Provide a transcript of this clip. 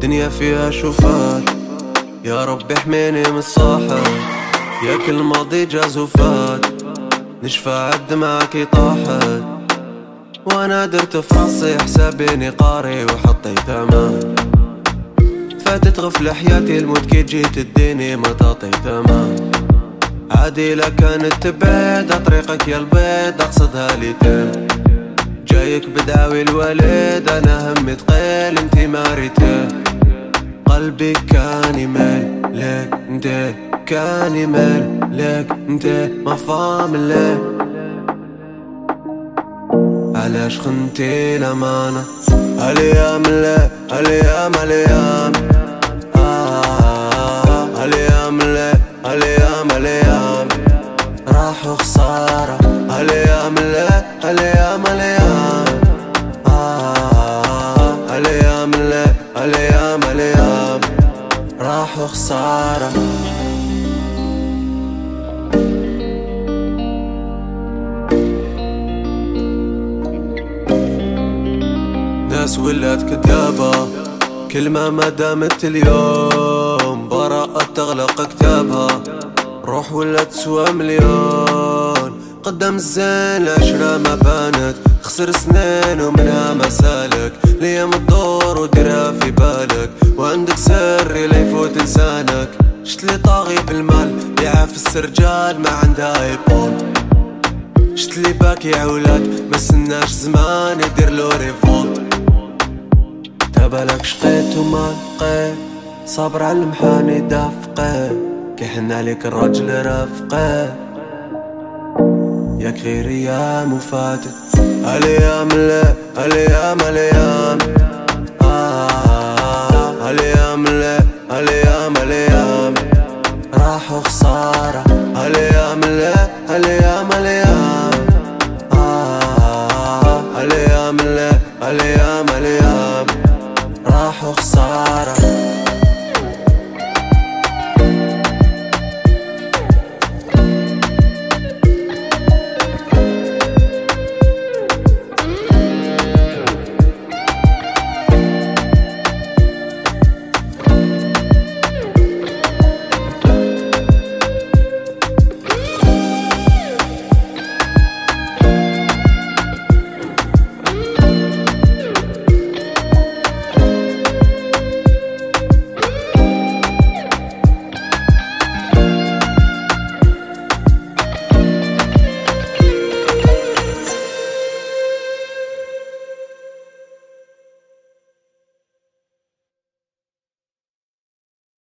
دنيا فيها شوفات يا رب احميني من الصاحات يا كل ماضي جاز وفات. نشفى عالدمعة طاحت. وأنا درت في راسي حسابيني قاري وحطيت أمان. فاتت غفلة حياتي الموت كي جيت تديني ما تعطيت أمان. عادي لا كانت تبعد طريقك يا البيض أقصدها لي تم جايك بدعوي الوالد أنا همي تقيل انتي ماريته قلبي كان يميل لك أنت كان يميل لك أنت ما فاهم ليه. علاش خنتي الامانة هالأيام لا هالايام هالأيام. آه هالأيام لا هالايام هالأيام. راحوا خسارة. هالأيام لا هالايام هالأيام. خسارة. ناس ولات كذابة كلمة ما دامت اليوم. براءة تغلق كتابها روح ولا تسوى مليون. قدام الزين العشرة ما بانت. خسر سنين ومنها ما سالك ليام الدور وديرها في بالك. وعندك سر لا يفوت لسانك شت لي طاغي بالمال؟ يعاف السرجال ما عندها يبول شت لي باكي عولاد ما سناش زمان يدير له ريفولت تبالك شقيت وما لقيت. صابر على المحاني دافقي كيحن عليك الرجل رافقي ياك غير أيام وفاتت هالأيام لا هالايام هالأيام. آه، هالأيام لا هالايام هالأيام. راحوا خسارة. هالأيام لا هالايام هالأيام. آه، هالأيام لا هالايام هالأيام.